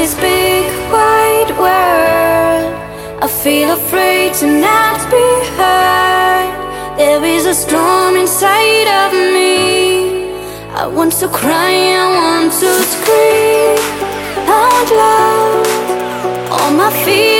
this big wide world. I feel afraid to not be heard. There is a storm inside of me. I want to cry, I want to scream out loud. All my fears